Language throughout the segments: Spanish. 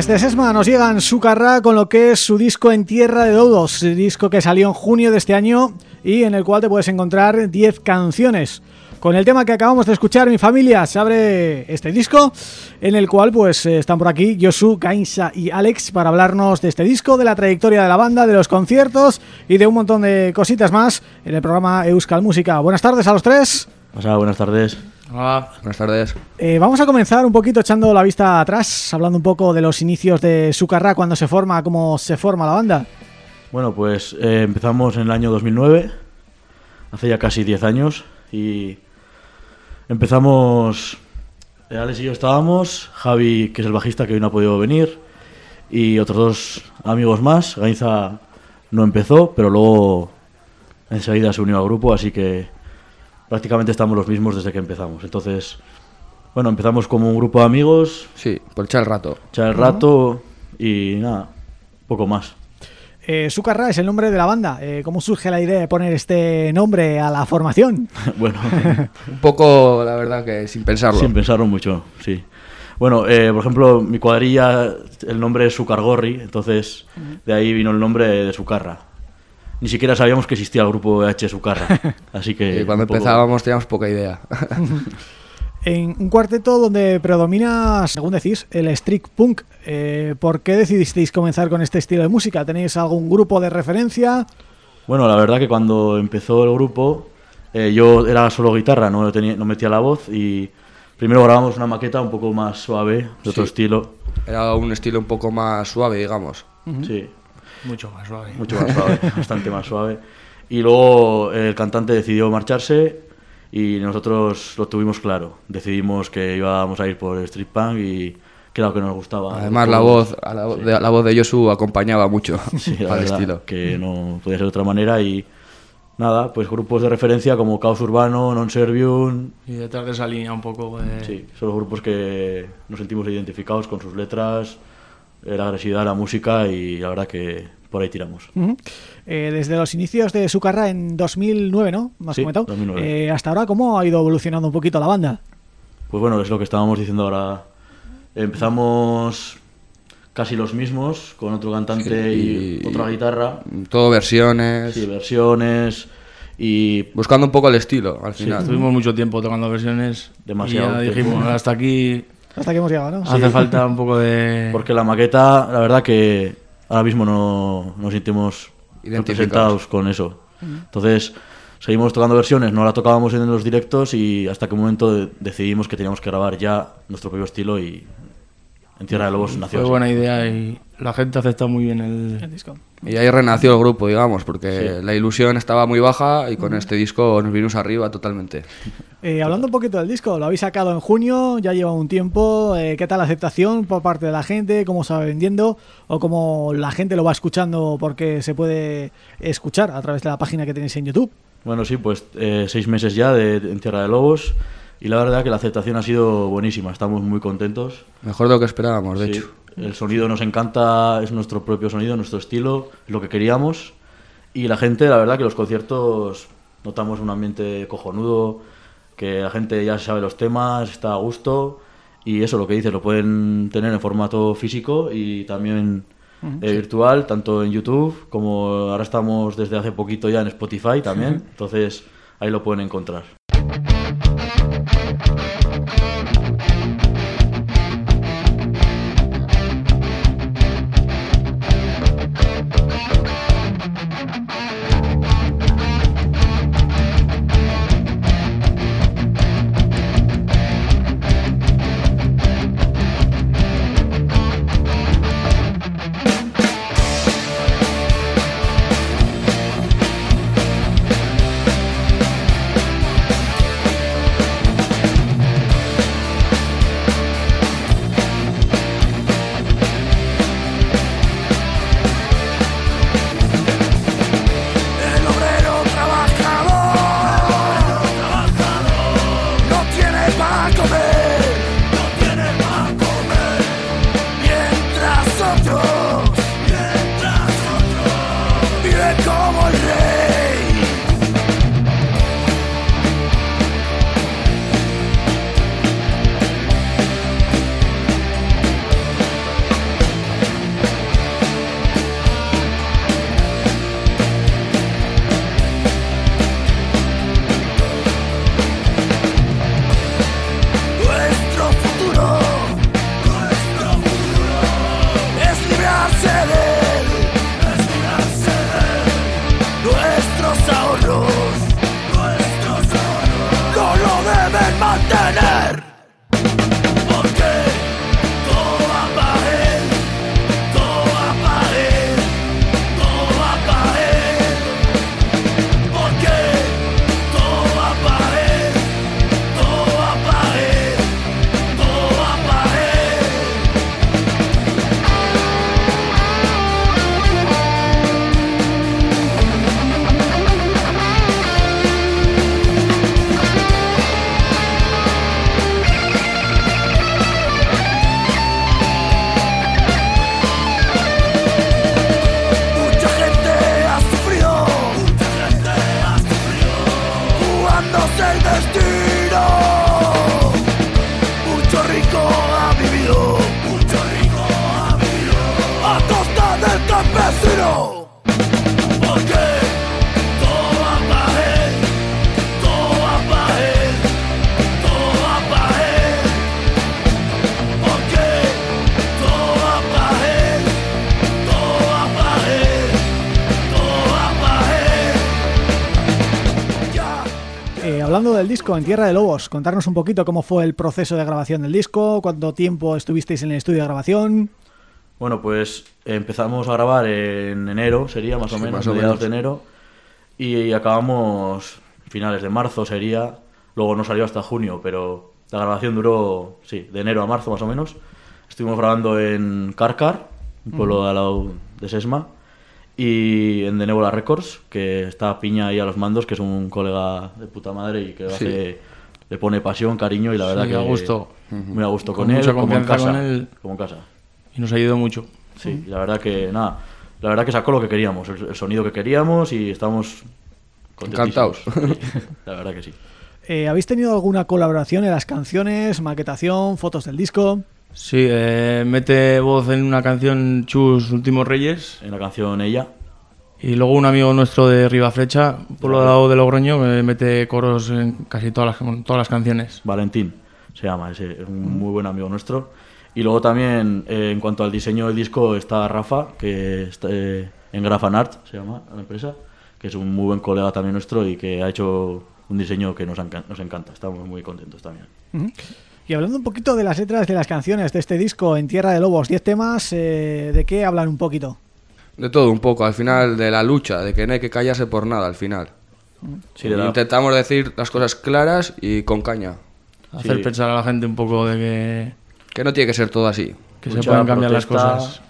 Desde Sesma nos llegan su carra con lo que es su disco En Tierra de Dodos, disco que salió en junio de este año y en el cual te puedes encontrar 10 canciones. Con el tema que acabamos de escuchar, mi familia, se abre este disco en el cual pues eh, están por aquí Josu, Gainsa y Alex para hablarnos de este disco, de la trayectoria de la banda, de los conciertos y de un montón de cositas más en el programa Euskal Música. Buenas tardes a los tres. Hola, buenas tardes. Hola, buenas tardes. Eh, vamos a comenzar un poquito echando la vista atrás, hablando un poco de los inicios de Sucarra, cuando se forma, cómo se forma la banda. Bueno, pues eh, empezamos en el año 2009, hace ya casi 10 años, y empezamos, eh, Alex y yo estábamos, Javi, que es el bajista que hoy no ha podido venir, y otros dos amigos más, Gainza no empezó, pero luego enseguida se unió al grupo, así que prácticamente estamos los mismos desde que empezamos. Entonces, bueno, empezamos como un grupo de amigos. Sí, por echar el rato. Echar el rato y nada, poco más. Eh, Sucarra es el nombre de la banda. Eh, ¿Cómo surge la idea de poner este nombre a la formación? bueno, un poco, la verdad, que sin pensarlo. Sin pensarlo mucho, sí. Bueno, eh, por ejemplo, mi cuadrilla, el nombre es Sucargorri, entonces de ahí vino el nombre de Sucarra. Ni siquiera sabíamos que existía el grupo H Sucarra. Así que Y cuando poco- empezábamos teníamos poca idea. En un cuarteto donde predomina, según decís, el street punk. Eh, ¿Por qué decidisteis comenzar con este estilo de música? ¿Tenéis algún grupo de referencia? Bueno, la verdad que cuando empezó el grupo, eh, yo era solo guitarra, no, tenía, no metía la voz y primero grabamos una maqueta un poco más suave, de otro Sí. estilo. Era un estilo un poco más suave, digamos. Sí, Mucho más suave. mucho más suave, bastante más suave. Y luego eh, el cantante decidió marcharse y nosotros lo tuvimos claro. Decidimos que íbamos a ir por street punk y que era lo que nos gustaba. Además, la voz, a la, Sí. de, la voz de Yosu acompañaba mucho Sí, la al verdad, estilo. que no podía ser de otra manera y nada, pues grupos de referencia como Caos Urbano, Non Servium, Y detrás de esa línea un poco de... sí, son los grupos que nos sentimos identificados con sus letras, eh, la agresividad, la música y la verdad que por ahí tiramos. Eh, desde los inicios de su carrera en 2009, ¿no? ¿Me has Sí, comentado? 2009. Eh, hasta ahora, ¿cómo ha ido evolucionando un poquito la banda? Pues bueno, es lo que estábamos diciendo ahora. Empezamos casi los mismos, con otro cantante y, Y- otra guitarra, Todo versiones. sí, versiones y Buscando un poco el estilo, al Sí, final. estuvimos mucho tiempo tocando versiones Demasiado y ya dijimos, hasta aquí Hasta que hemos llegado, ¿no? hace falta un poco de... Porque la maqueta, la verdad que ahora mismo no nos sentimos Identificados. representados con eso. Entonces, seguimos tocando versiones, no la tocábamos en los directos y hasta que un momento de- decidimos que teníamos que grabar ya nuestro propio estilo y en Tierra de Lobos nació Fue así. buena idea y la gente acepta muy bien El el... disco. Y ahí renació el grupo, digamos, porque Sí. la ilusión estaba muy baja y con este disco nos vinimos arriba totalmente. Eh, hablando un poquito del disco, lo habéis sacado en junio, ya lleva un tiempo. eh, ¿Qué tal la aceptación por parte de la gente? ¿Cómo se va vendiendo? ¿O cómo la gente lo va escuchando porque se puede escuchar a través de la página que tenéis en YouTube? Bueno, sí, pues eh, seis meses ya de, en Tierra de Lobos y la verdad que la aceptación ha sido buenísima, estamos muy contentos. Mejor de lo que esperábamos, de Sí, hecho. El sonido nos encanta, es nuestro propio sonido, nuestro estilo, es lo que queríamos. Y la gente, la verdad que los conciertos notamos un ambiente cojonudo, que la gente ya sabe los temas, está a gusto. Y eso, lo que dices, lo pueden tener en formato físico y también eh, virtual, tanto en YouTube como ahora estamos desde hace poquito ya en Spotify también. Entonces ahí lo pueden encontrar. Como En Tierra de Lobos, contarnos un poquito cómo fue el proceso de grabación del disco, cuánto tiempo estuvisteis en el estudio de grabación. Bueno, pues empezamos a grabar en enero, sería más o Sí, menos, más o mediados menos. de enero, y acabamos finales de marzo, sería. Luego no salió hasta junio, pero la grabación duró, sí, de enero a marzo más o menos. Estuvimos grabando en Carcar, un pueblo de al lado de Sesma, y en The Nebula Records, que está Piña ahí a los mandos, que es un colega de puta madre y que Sí. hace- le pone pasión, cariño y la verdad Sí, que a gusto. muy a gusto con, Con él, como en casa, con él. como en casa. Y nos ha ayudado mucho. Sí, y la verdad que nada, la verdad que sacó lo que queríamos, el, el sonido que queríamos y estamos. Encantados. Sí, la verdad que sí. Eh, ¿Habéis tenido alguna colaboración en las canciones, maquetación, fotos del disco? Sí, eh, mete voz en una canción Chus Últimos Reyes En la canción Ella, y luego un amigo nuestro de Ribaflecha, por lo lado de Logroño, que mete coros en casi todas las, en todas las canciones. Valentín se llama, es un muy buen amigo nuestro. Y luego también, eh, en cuanto al diseño del disco, está Rafa, que está eh, en Grafan Art, se llama la empresa, que es un muy buen colega también nuestro y que ha hecho un diseño que nos, encan- nos encanta. Estamos muy contentos también. Ujú. Y hablando un poquito de las letras de las canciones de este disco En Tierra de Lobos, 10 temas, eh, ¿de qué hablan un poquito? De todo un poco, al final de la lucha, de que no hay que callarse por nada al final. Sí, de la- Intentamos decir las cosas claras y con caña. Hacer Sí. pensar a la gente un poco de que, Que no tiene que ser todo así. que se lucha, pueden cambiar las protesta cosas.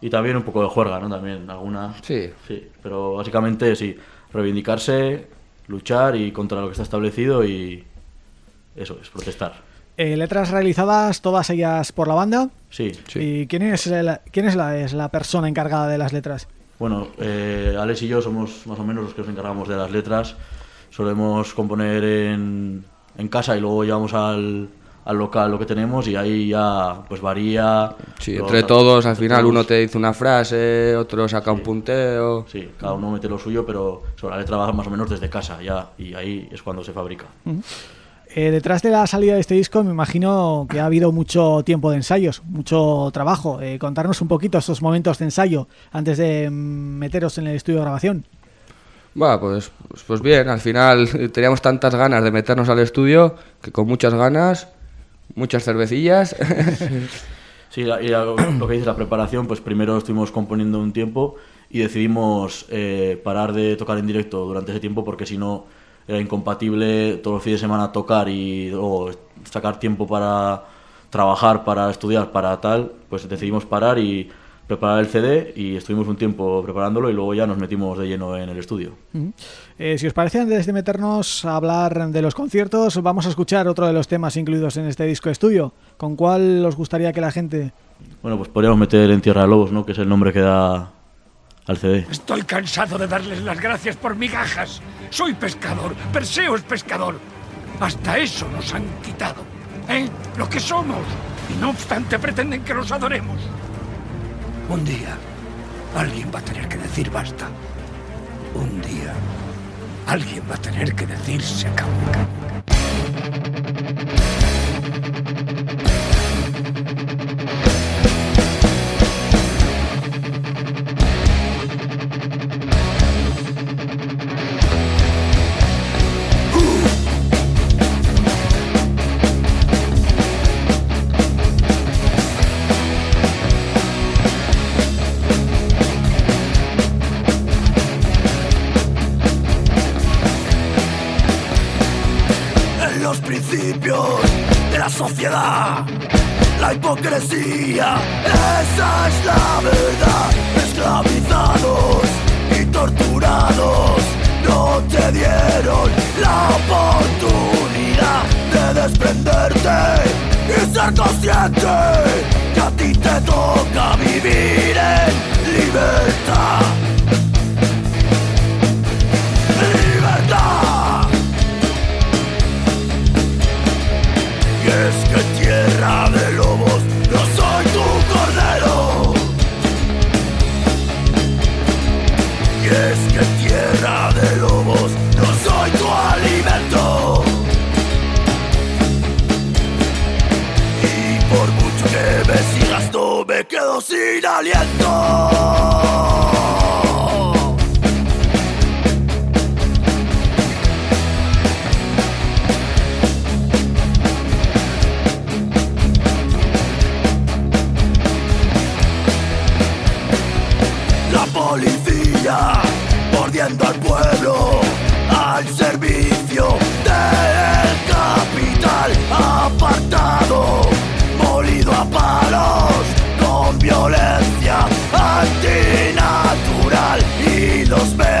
Y también un poco de juerga, ¿no? También alguna... Sí. Sí, pero básicamente sí, reivindicarse, luchar y contra lo que está establecido y eso es, protestar. Eh, letras realizadas todas ellas por la banda. Sí, Sí. ¿Y quién es, el- quién es, la, es la persona encargada de las letras? bueno, eh, Alex y yo somos más o menos los que nos encargamos de las letras. Solemos componer en, en casa y luego llevamos al, al local lo que tenemos y ahí ya pues varía. Sí, entre todos, al final todos- uno te dice una frase, otro saca un punteo. Sí, cada uno mete lo suyo, pero sobre la letra va más o menos desde casa ya y ahí es cuando se fabrica. Eh, detrás de la salida de este disco me imagino que ha habido mucho tiempo de ensayos, mucho trabajo. Eh, contarnos un poquito estos momentos de ensayo antes de mm, meteros en el estudio de grabación. Va, pues, pues, pues bien, al final teníamos tantas ganas de meternos al estudio que con muchas ganas, muchas cervecillas. Sí, la- y la- lo que dice la preparación, pues primero estuvimos componiendo un tiempo y decidimos eh, parar de tocar en directo durante ese tiempo porque si no era incompatible todos los fines de semana tocar y luego sacar tiempo para trabajar, para estudiar, para tal, pues decidimos parar y preparar el CD y estuvimos un tiempo preparándolo y luego ya nos metimos de lleno en el estudio. Ujú. Eh, si os parece, antes de meternos a hablar de los conciertos, vamos a escuchar otro de los temas incluidos en este disco estudio. ¿Con cuál os gustaría que la gente... Bueno, pues podríamos meter en Tierra de Lobos, ¿no? Que es el nombre que da al CD. Estoy cansado de darles las gracias por migajas. Soy pescador, Perseo es pescador. Hasta eso nos han quitado. ¿Eh? Lo que somos. Y no obstante pretenden que los adoremos. Un día, alguien va a tener que decir basta. Un día, alguien va a tener que decir se acabó. La hipocresía, esa es la verdad. Esclavizados y torturados, no te dieron la oportunidad de desprenderte y ser consciente que a ti te toca vivir en. Libertad. sin aliento. policía mordiendo al pueblo al servicio del capital apartado, molido a palos violencia antinatural y dos veces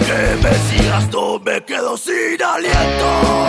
Que me sigas no me quedo sin aliento.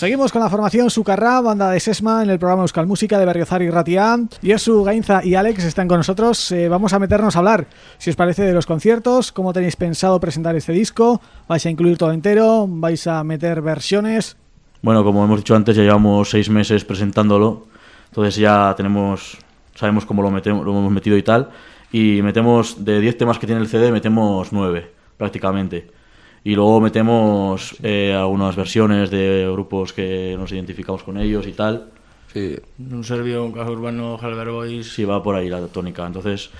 Seguimos con la formación Sucarrá, banda de Sesma en el programa Euskal Música de Berriozar y Ratia. Y su Gainza y Alex están con nosotros. Eh, vamos a meternos a hablar, si os parece, de los conciertos, cómo tenéis pensado presentar este disco, vais a incluir todo entero, vais a meter versiones. Bueno, como hemos dicho antes, ya llevamos seis meses presentándolo, entonces ya tenemos, sabemos cómo lo, metemos, lo hemos metido y tal, y metemos, de 10 temas que tiene el CD, metemos 9, prácticamente. Y luego metemos eh, algunas versiones de grupos que nos identificamos con ellos y tal, Sí, Un serbio, un caso urbano, Halber Boys. si va por ahí la tónica. Entonces,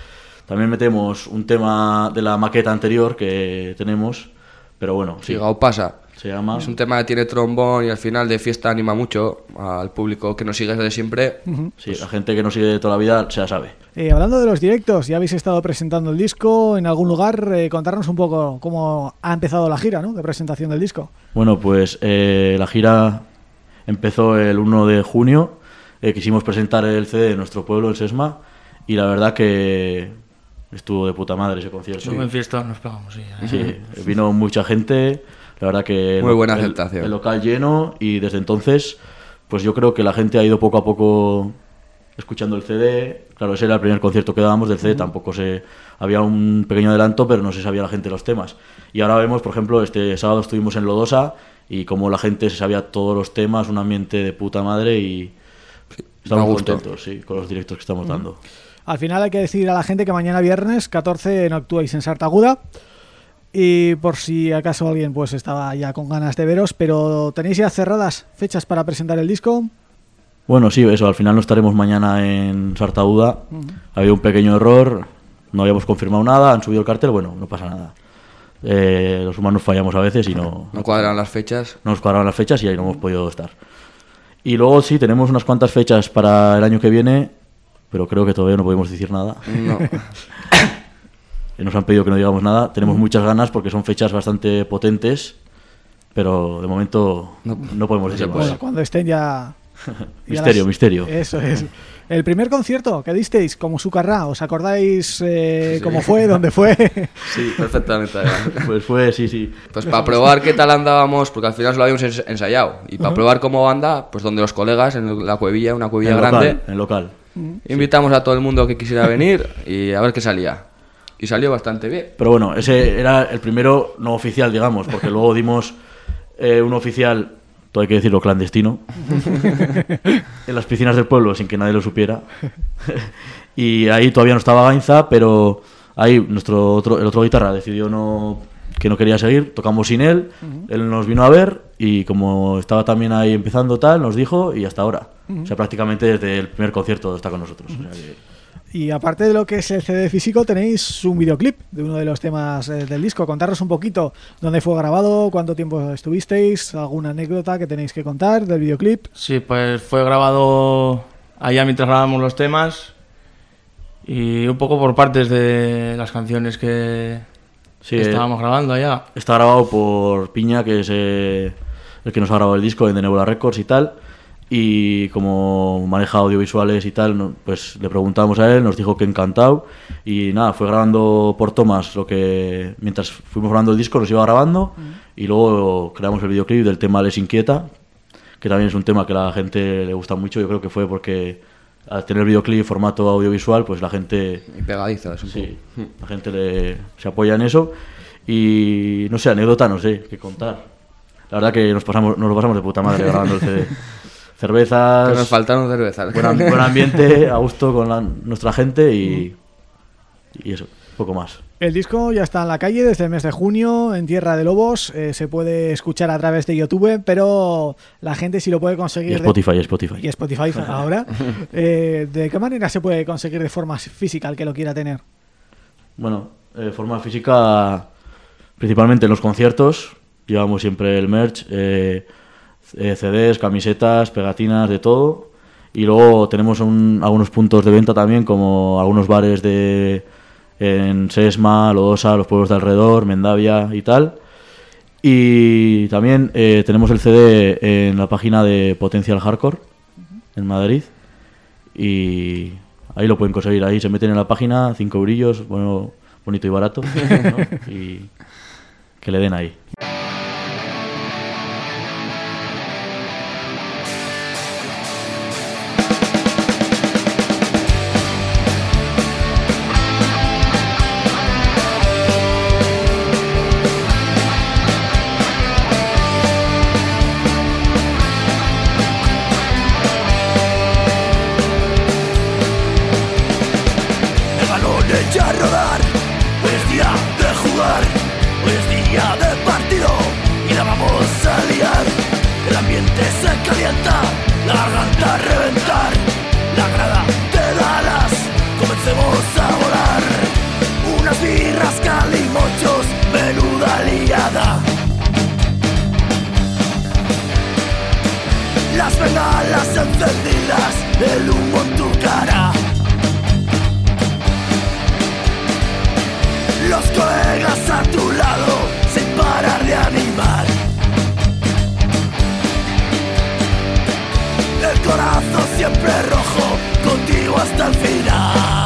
también metemos un tema de la maqueta anterior que tenemos, pero bueno, sí, sí, Gao pasa. Se llama... Es un tema que tiene trombón y al final de fiesta anima mucho al público que nos sigue desde siempre. Sí, la gente que nos sigue de toda la vida se la sabe. Eh, hablando de los directos, ya habéis estado presentando el disco en algún lugar, eh, contarnos un poco cómo ha empezado la gira ¿no? de presentación del disco. Bueno, pues eh, la gira empezó el 1 de junio. eh, quisimos presentar el CD de nuestro pueblo, el Sesma, y la verdad que estuvo de puta madre ese concierto. Solo en fiesta nos pegamos, sí. Sí, vino mucha gente, la verdad que... Muy buena el- aceptación. El local lleno y desde entonces, pues yo creo que la gente ha ido poco a poco escuchando el CD. Claro, ese era el primer concierto que dábamos del CD, tampoco se... Había un pequeño adelanto, pero no se sabía la gente los temas. Y ahora vemos, por ejemplo, este sábado estuvimos en Lodosa y como la gente se sabía todos los temas, un ambiente de puta madre y... Estamos da gusto. contentos, sí, con los directos que estamos dando. Al final hay que decir a la gente que mañana viernes 14 no actuáis en Sartaguda y por si acaso alguien pues estaba ya con ganas de veros, pero ¿tenéis ya cerradas fechas para presentar el disco? Bueno, sí, eso, al final no estaremos mañana en Sartauda. Ha habido un pequeño error, no habíamos confirmado nada, han subido el cartel, bueno, no pasa nada. Eh, los humanos fallamos a veces y no, No cuadran las fechas. no nos cuadraron las fechas y ahí no hemos podido estar. Y luego sí, tenemos unas cuantas fechas para el año que viene, pero creo que todavía no podemos decir nada. No. Nos han pedido que no digamos nada. Tenemos muchas ganas porque son fechas bastante potentes, pero de momento no, No- podemos decir se más. Bueno, cuando estén ya... ya Misterio, misterio. Eso es. El primer concierto que disteis como Sucarrá, ¿os acordáis eh, cómo fue, dónde fue? Sí, perfectamente. Pues fue, sí, sí. Pues para probar qué tal andábamos, porque al final solo habíamos ens- ensayado. Y para probar cómo anda, pues donde los colegas, en la cuevilla, una cuevilla en grande, local, en local. invitamos a todo el mundo que quisiera venir y a ver qué salía. Y salió bastante bien. Pero bueno, ese era el primero no oficial, digamos, porque luego dimos eh, un oficial, todo hay que decirlo, clandestino, en las piscinas del pueblo sin que nadie lo supiera. y ahí todavía no estaba Gainza, pero ahí nuestro otro, el otro guitarra decidió no que no quería seguir, tocamos sin él, él nos vino a ver y como estaba también ahí empezando tal, nos dijo y hasta ahora. O sea, prácticamente desde el primer concierto está con nosotros. O sea que- Y aparte de lo que es el CD físico, tenéis un videoclip de uno de los temas eh, del disco. Contarnos un poquito dónde fue grabado, cuánto tiempo estuvisteis, alguna anécdota que tenéis que contar del videoclip. Sí, pues fue grabado allá mientras grabábamos los temas y un poco por partes de las canciones que Sí, que eh, estábamos grabando allá. Está grabado por Piña, que es eh, el que nos ha grabado el disco en The Nebula Records y tal. Y como maneja audiovisuales y tal, pues le preguntamos a él, nos dijo que encantado. Y nada, fue grabando por tomas lo que mientras fuimos grabando el disco nos iba grabando. Y luego creamos el videoclip del tema Les Inquieta, que también es un tema que a la gente le gusta mucho, yo creo que fue porque al tener videoclip en formato audiovisual, pues la gente Y pegadizo, es un Sí, la gente le- se apoya en eso. Y no sé, anécdota no sé qué contar. La verdad que nos pasamos, nos lo pasamos de puta madre grabando el CD. Cervezas, Que nos faltaron cervezas. buen, am- buen ambiente, a gusto con la- nuestra gente y, y eso, poco más. El disco ya está en la calle desde el mes de junio, en Tierra de Lobos. eh, se puede escuchar a través de YouTube, pero la gente sí lo puede conseguir... Y Spotify, Spotify. y Spotify ahora. Eh, ¿De qué manera se puede conseguir de forma física el que lo quiera tener? Bueno, de forma física, principalmente en los conciertos, llevamos siempre el merch, eh, CDs, camisetas, pegatinas, de todo. Y luego tenemos un- algunos puntos de venta también, como algunos bares de en Sesma, Lodosa, los pueblos de alrededor, Mendavia y tal. Y también eh, tenemos el CD en la página de Potential Hardcore, en Madrid. Y ahí lo pueden conseguir. Ahí se meten en la página, cinco brillos, bueno, bonito y barato. ¿no? Y que le den ahí. Las encendidas, el humo en tu cara. Los colegas a tu lado sin parar de animar. El corazón siempre rojo, contigo hasta el final.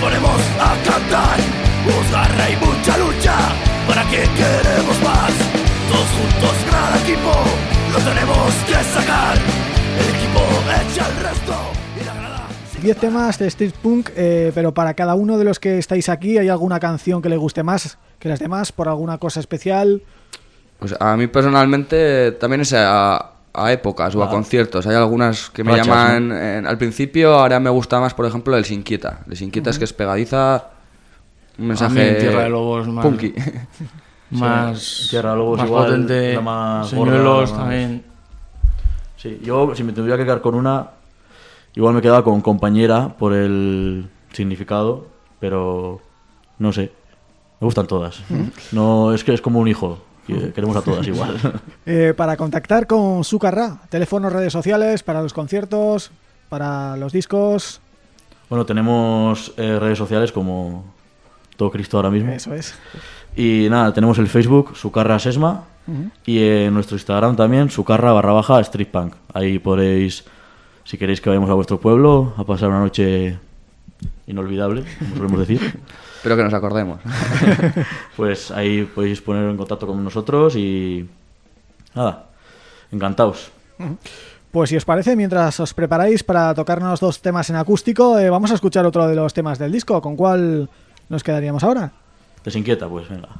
Ponemos a cantar. Hubo garra y mucha lucha, ¿para qué queremos más? Todos juntos, gran equipo, lo tenemos que sacar. El equipo echa el resto y la grada... 10 temas de street punk, eh, pero para cada uno de los que estáis aquí, ¿hay alguna canción que le guste más que las demás? ¿Por alguna cosa especial? Pues a mí personalmente también es a, a épocas o a conciertos. Hay algunas que me Rachas, llaman eh, al principio, ahora me gusta más, por ejemplo, el Sin Inquieta. El Sin Inquieta es que es pegadiza, un mensaje También Tierra de Lobos más- punky. Más, Tierra de Lobos más igual, potente. la más Señuelos gorda, también. Sí, yo si me tuviera que quedar con una, igual me quedaba con compañera por el significado, pero no sé. Me gustan todas. No, es que es como un hijo. Que Queremos a todas igual. Eh, para contactar con Sucarra, teléfonos, redes sociales, para los conciertos, para los discos, Bueno, tenemos eh, redes sociales como todo Cristo ahora mismo. eso es. Y nada, tenemos el Facebook, Sucarra Sesma, y en nuestro Instagram también, Sucarra barra baja Street Punk. Ahí podréis, si queréis que vayamos a vuestro pueblo, a pasar una noche inolvidable, como solemos decir, Espero que nos acordemos. pues ahí podéis poner en contacto con nosotros y nada, encantados. Pues si os parece, mientras os preparáis para tocarnos dos temas en acústico, eh, vamos a escuchar otro de los temas del disco. ¿Con cuál nos quedaríamos ahora? Desinquieta, pues venga.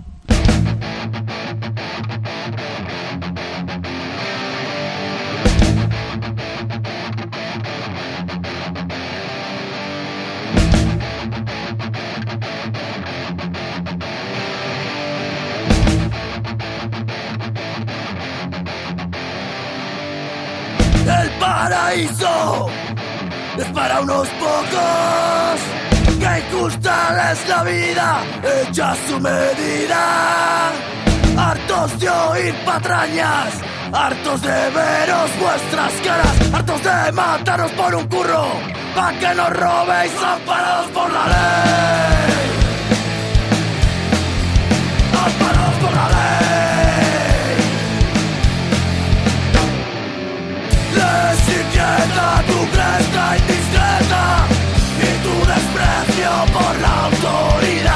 Es para unos pocos. Que injusta es la vida, hecha su medida. Hartos de oír patrañas, hartos de veros vuestras caras, hartos de mataros por un curro, pa' que nos robéis amparados por la ley. Tu cresta indiscreta y tu desprecio por la autoridad.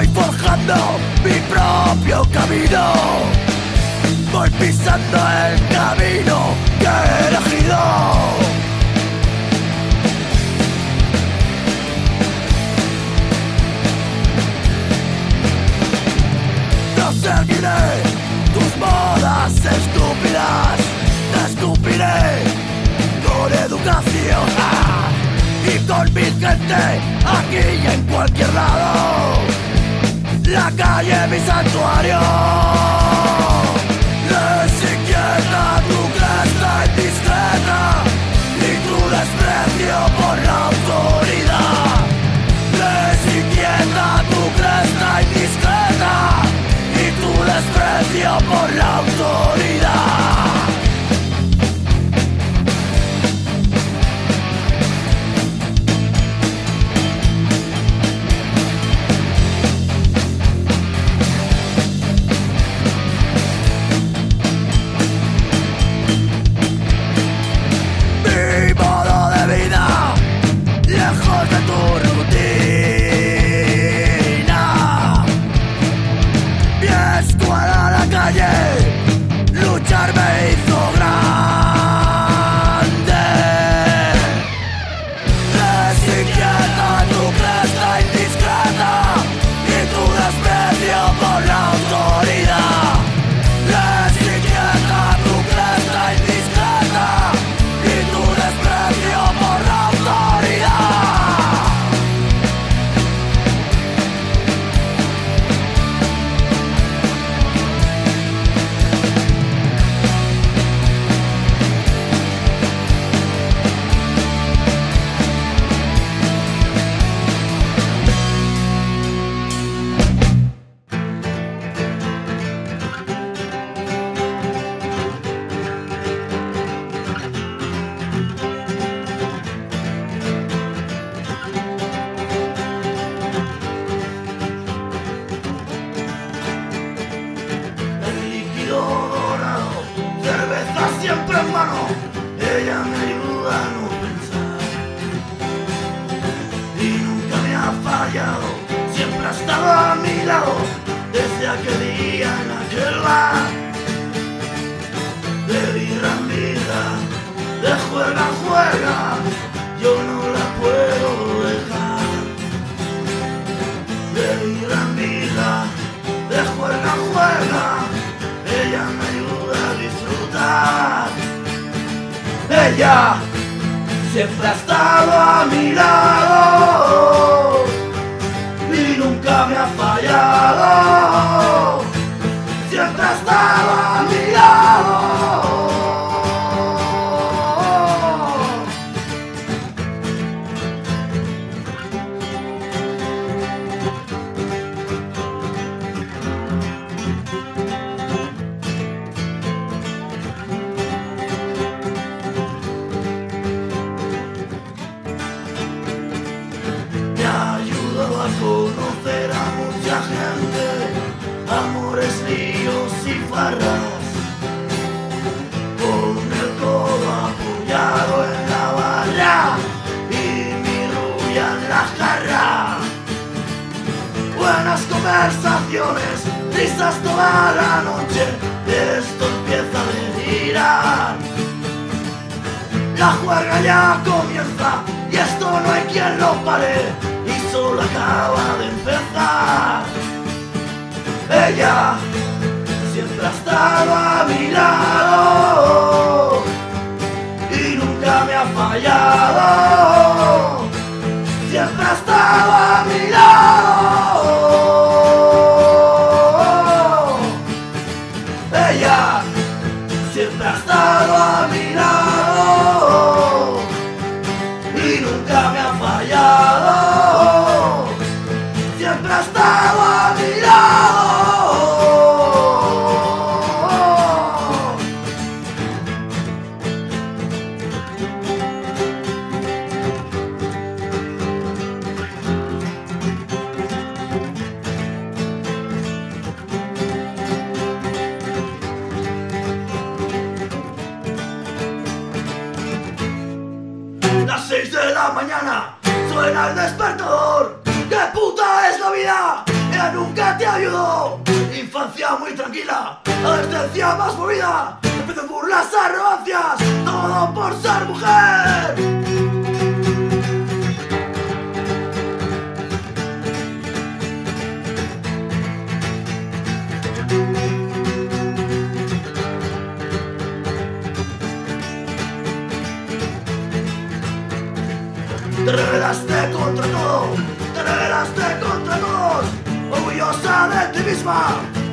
Voy forjando mi propio camino. Voy pisando el camino que he elegido. Yo seguiré tus modas estúpidas, te escupiré con educación ¡ah! y con mi gente aquí y en cualquier lado. La calle mi santuario. Inquieta tu cresta indiscreta y tu desprecio por la autoridad. Inquieta tu cresta indiscreta y tu desprecio por la autoridad.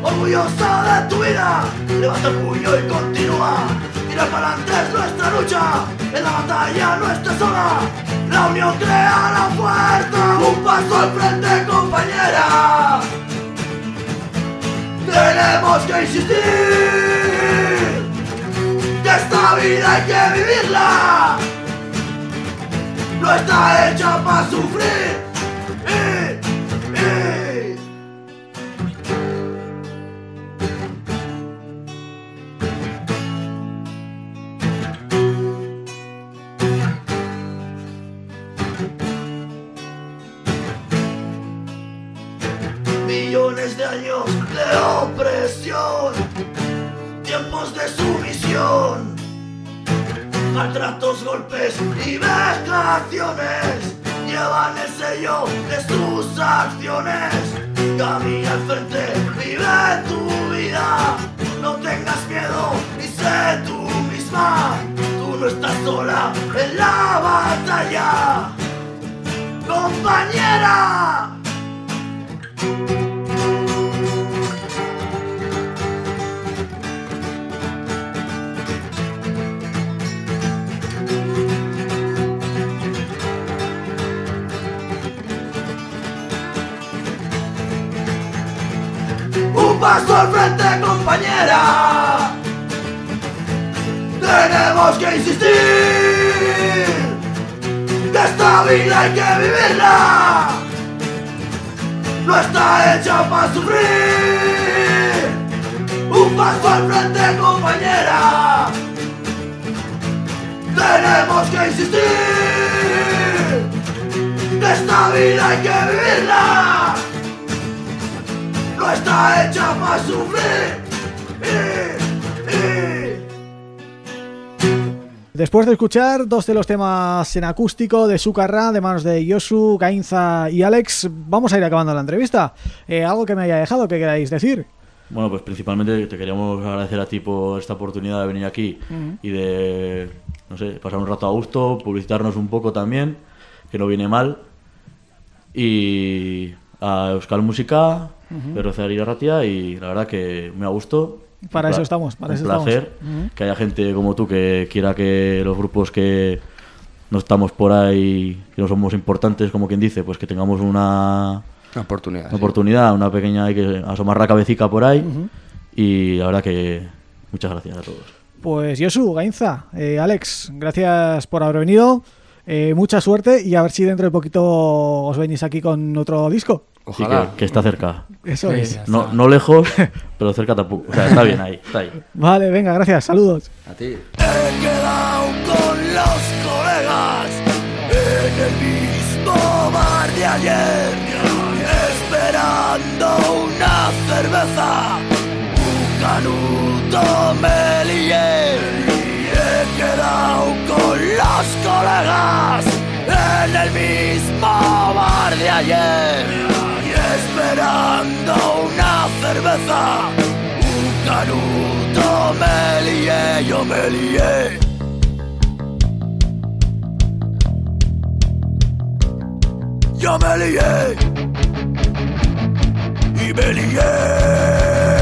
Orgullosa de tu vida. Levanta el puño y continúa. Tira para adelante es nuestra lucha. En la batalla no estás sola. La unión crea la fuerza. Un paso al frente, compañera. Tenemos que insistir. Que esta vida hay que vivirla no está hecha para sufrir. Compañera. Un paso al frente, compañera. Tenemos que insistir. Que esta vida hay que vivirla. No está hecha para sufrir. Un paso al frente, compañera. Tenemos que insistir. Que esta vida hay que vivirla no está hecha para sufrir. Después de escuchar dos de los temas en acústico de Sucarra, de manos de Yosu, Gainza y Alex, vamos a ir acabando la entrevista. Eh, algo que me haya dejado, que queráis decir? Bueno, pues principalmente te queríamos agradecer a ti por esta oportunidad de venir aquí y de, no sé, pasar un rato a gusto, publicitarnos un poco también, que no viene mal. Y a Euskal Música, Berrozar y Ratia, y la verdad que me ha gustado. Para eso estamos, para un eso estamos. placer Ujú. que haya gente como tú que quiera que los grupos que no estamos por ahí, que no somos importantes, como quien dice, pues que tengamos una, Una oportunidad. una sí. oportunidad, una pequeña, hay que asomar la cabecita por ahí. Y la verdad que muchas gracias a todos. Pues Yosu, Gainza, eh, Alex, gracias por haber venido. Eh, mucha suerte y a ver si dentro de poquito os venís aquí con otro disco. Sí, Ojalá. que, que está cerca. Eso Sí, es. No, no lejos, pero cerca tampoco. O sea, está bien ahí, está ahí. Vale, venga, gracias, saludos. A ti. He quedado con los colegas en el mismo bar de ayer, esperando una cerveza, un canuto me lié dos colegas en el mismo bar de ayer y esperando una cerveza, un canuto me lié, yo me lié. Yo me lié y me lié.